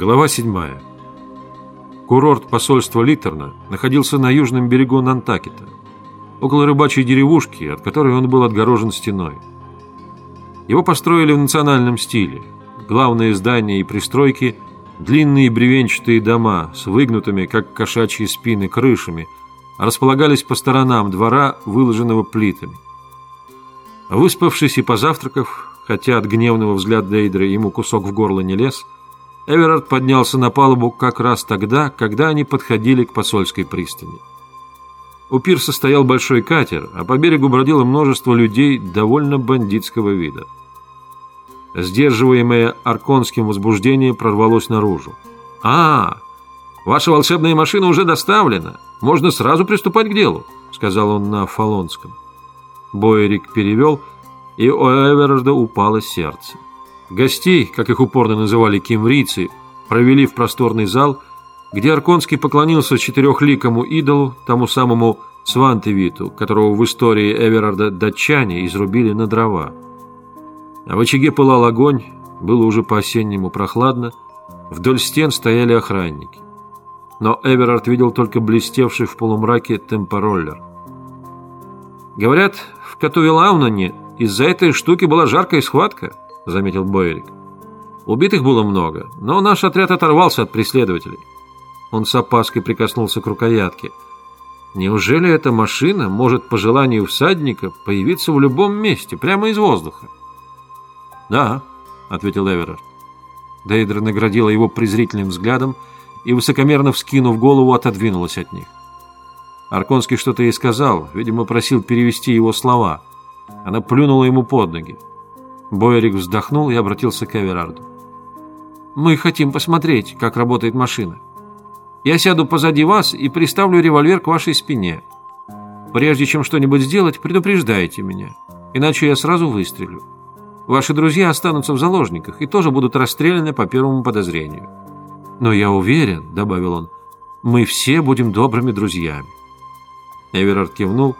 Глава 7. Курорт посольства Литтерна находился на южном берегу Нантакета, около рыбачьей деревушки, от которой он был отгорожен стеной. Его построили в национальном стиле. Главные здания и пристройки – длинные бревенчатые дома с выгнутыми, как кошачьи спины, крышами, располагались по сторонам двора, выложенного плитами. Выспавшись и позавтракав, хотя от гневного взгляда Дейдра ему кусок в горло не лез – Эверард поднялся на палубу как раз тогда, когда они подходили к посольской пристани. У пирса стоял большой катер, а по берегу бродило множество людей довольно бандитского вида. Сдерживаемое арконским возбуждение прорвалось наружу. «А, ваша волшебная машина уже доставлена. Можно сразу приступать к делу», — сказал он на фалонском. Бойерик перевел, и у Эверарда упало сердце. Гостей, как их упорно называли кимврийцы, провели в просторный зал, где Арконский поклонился четырехликому идолу, тому самому Свантевиту, которого в истории Эверарда датчане изрубили на дрова. А в очаге пылал огонь, было уже по-осеннему прохладно, вдоль стен стояли охранники. Но Эверард видел только блестевший в полумраке темпороллер. Говорят, в Катувелауноне из-за этой штуки была жаркая схватка –— заметил Бойерик. «Убитых было много, но наш отряд оторвался от преследователей». Он с опаской прикоснулся к рукоятке. «Неужели эта машина может по желанию всадника появиться в любом месте, прямо из воздуха?» «Да», — ответил Эверард. Дейдер наградила его презрительным взглядом и, высокомерно вскинув голову, отодвинулась от них. Арконский что-то ей сказал, видимо, просил перевести его слова. Она плюнула ему под ноги. Бойерик вздохнул и обратился к Эверарду. «Мы хотим посмотреть, как работает машина. Я сяду позади вас и приставлю револьвер к вашей спине. Прежде чем что-нибудь сделать, предупреждайте меня, иначе я сразу выстрелю. Ваши друзья останутся в заложниках и тоже будут расстреляны по первому подозрению. Но я уверен, — добавил он, — мы все будем добрыми друзьями». Эверард кивнул,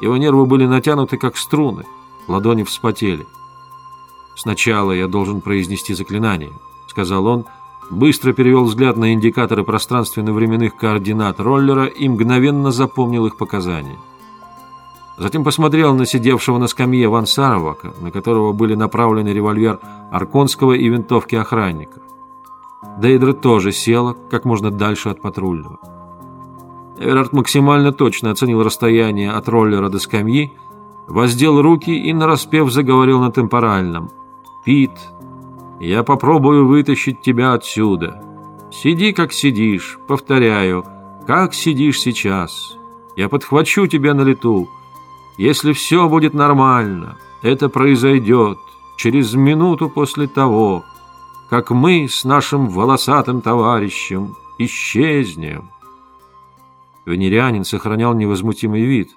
его нервы были натянуты, как струны, ладони вспотели. «Сначала я должен произнести заклинание», — сказал он, быстро перевел взгляд на индикаторы пространственно-временных координат роллера и мгновенно запомнил их показания. Затем посмотрел на сидевшего на скамье Ван Саровака, на которого были направлены револьвер Арконского и винтовки охранников. Дейдра тоже села как можно дальше от патрульного. Эверард максимально точно оценил расстояние от роллера до скамьи, воздел руки и нараспев заговорил на темпоральном – Пит, я попробую вытащить тебя отсюда. Сиди, как сидишь, повторяю, как сидишь сейчас. Я подхвачу тебя на лету. Если все будет нормально, это произойдет через минуту после того, как мы с нашим волосатым товарищем исчезнем. Венерянин сохранял невозмутимый вид,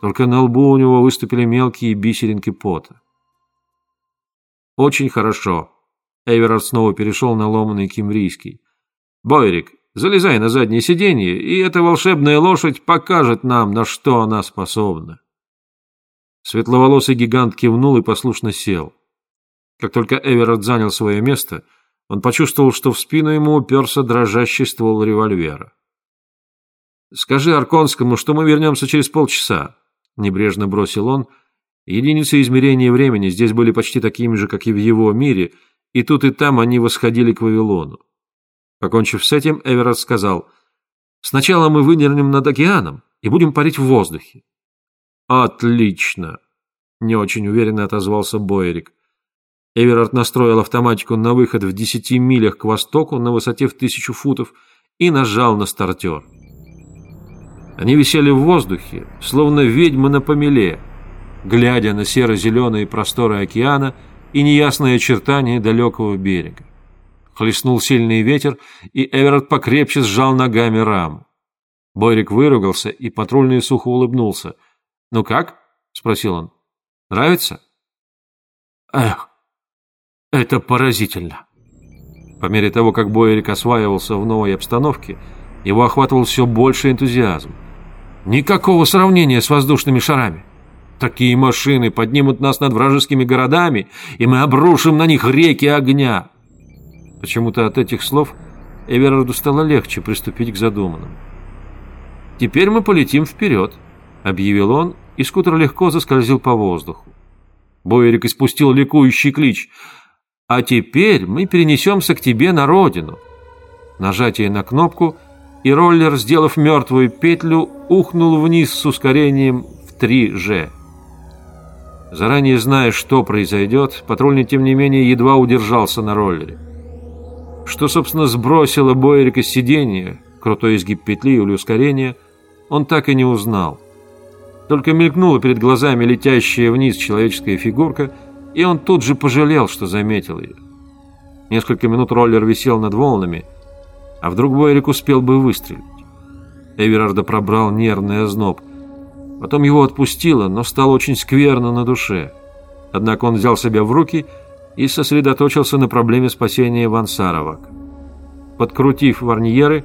только на лбу у него выступили мелкие бисеринки пота. «Очень хорошо». Эверард снова перешел на ломаный кимрийский. «Бойрик, залезай на заднее сиденье, и эта волшебная лошадь покажет нам, на что она способна». Светловолосый гигант кивнул и послушно сел. Как только Эверард занял свое место, он почувствовал, что в спину ему уперся дрожащий ствол револьвера. «Скажи Арконскому, что мы вернемся через полчаса», — небрежно бросил он, — Единицы измерения времени здесь были почти такими же, как и в его мире, и тут и там они восходили к Вавилону. Покончив с этим, Эверард сказал, «Сначала мы вынырнем над океаном и будем парить в воздухе». «Отлично!» — не очень уверенно отозвался Бойерик. Эверард настроил автоматику на выход в десяти милях к востоку на высоте в тысячу футов и нажал на стартер. Они висели в воздухе, словно ведьмы на помеле, глядя на серо-зеленые просторы океана и неясные очертания далекого берега. Хлестнул сильный ветер, и Эверард покрепче сжал ногами раму. Бойрик выругался, и патрульный сухо улыбнулся. «Ну как?» — спросил он. «Нравится?» «Эх, это поразительно!» По мере того, как Бойрик осваивался в новой обстановке, его охватывал все больше энтузиазм. «Никакого сравнения с воздушными шарами!» Такие машины поднимут нас над вражескими городами, и мы обрушим на них реки огня. Почему-то от этих слов Эверарду стало легче приступить к задуманному. «Теперь мы полетим вперед», — объявил он, и скутер легко заскользил по воздуху. Бойерик испустил ликующий клич. «А теперь мы перенесемся к тебе на родину». Нажатие на кнопку, и роллер, сделав мертвую петлю, ухнул вниз с ускорением в 3G. Заранее зная, что произойдет, патрульный, тем не менее, едва удержался на роллере. Что, собственно, сбросило Бойерика с сиденья, крутой изгиб петли или ускорение, он так и не узнал. Только мелькнула перед глазами летящая вниз человеческая фигурка, и он тут же пожалел, что заметил ее. Несколько минут роллер висел над волнами, а вдруг Бойрик успел бы выстрелить. Эверарда пробрал нервный озноб. Потом его отпустило, но стало очень скверно на душе. Однако он взял себя в руки и сосредоточился на проблеме спасения Вансаровак. Подкрутив варньеры,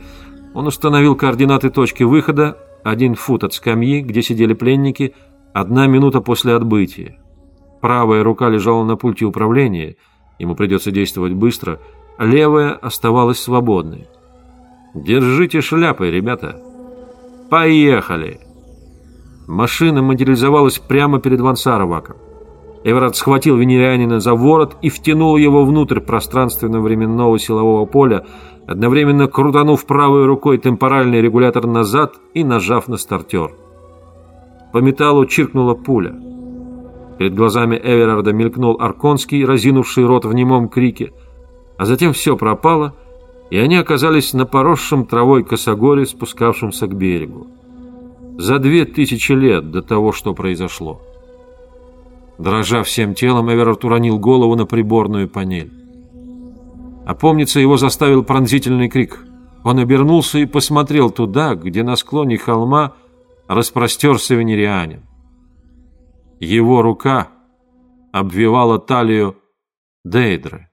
он установил координаты точки выхода, один фут от скамьи, где сидели пленники, одна минута после отбытия. Правая рука лежала на пульте управления, ему придется действовать быстро, левая оставалась свободной. «Держите шляпы, ребята!» «Поехали!» Машина материализовалась прямо перед Вансароваком. Эверард схватил венерианина за ворот и втянул его внутрь пространственно-временного силового поля, одновременно крутанув правой рукой темпоральный регулятор назад и нажав на стартер. По металлу чиркнула пуля. Перед глазами Эверарда мелькнул Арконский, разинувший рот в немом крике, а затем все пропало, и они оказались на поросшем травой косогоре, спускавшемся к берегу. За две тысячи лет до того, что произошло. Дрожа всем телом, Эверард уронил голову на приборную панель. Опомниться его заставил пронзительный крик. Он обернулся и посмотрел туда, где на склоне холма распростерся венерианин. Его рука обвивала талию Дейдры.